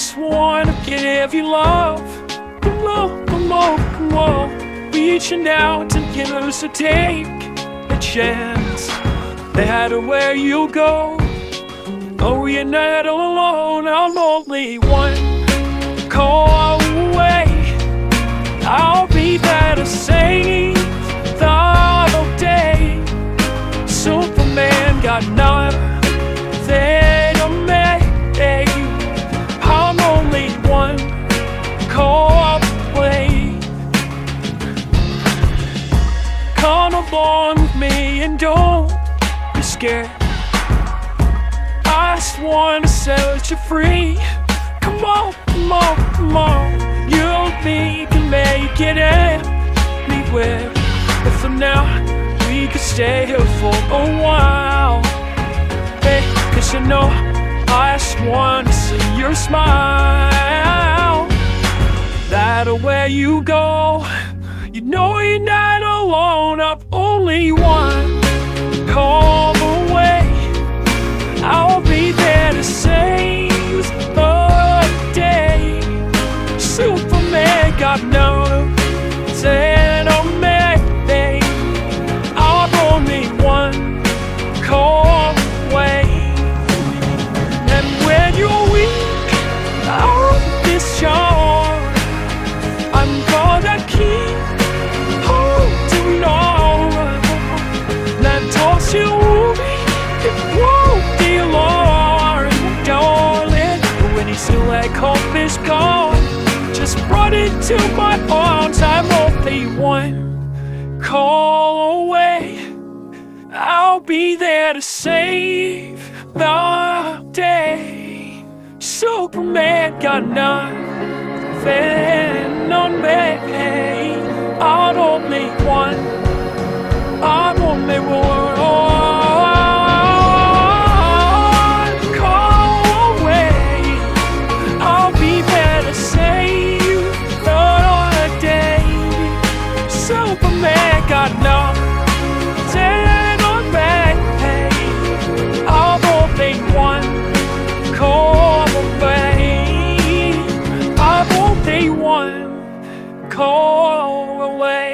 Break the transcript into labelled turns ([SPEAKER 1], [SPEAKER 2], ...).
[SPEAKER 1] Just wanna give you love. Come on, come on, come on. Reaching out to you, so take a chance. No matter where you go, oh, you're not alone. I'm only one call Along with me and don't be scared. I just wanna set you free. Come on, come on, come on. You and me can make it anywhere. But for now, we could stay here for a while. Hey, cause you know, I just wanna see your smile. That where you go, you know you're not alone. I've only one call it won't be long, darling. When you see that hope is gone, just run into my arms. I'm only one call away. I'll be there to save the day. Superman got nothing call away.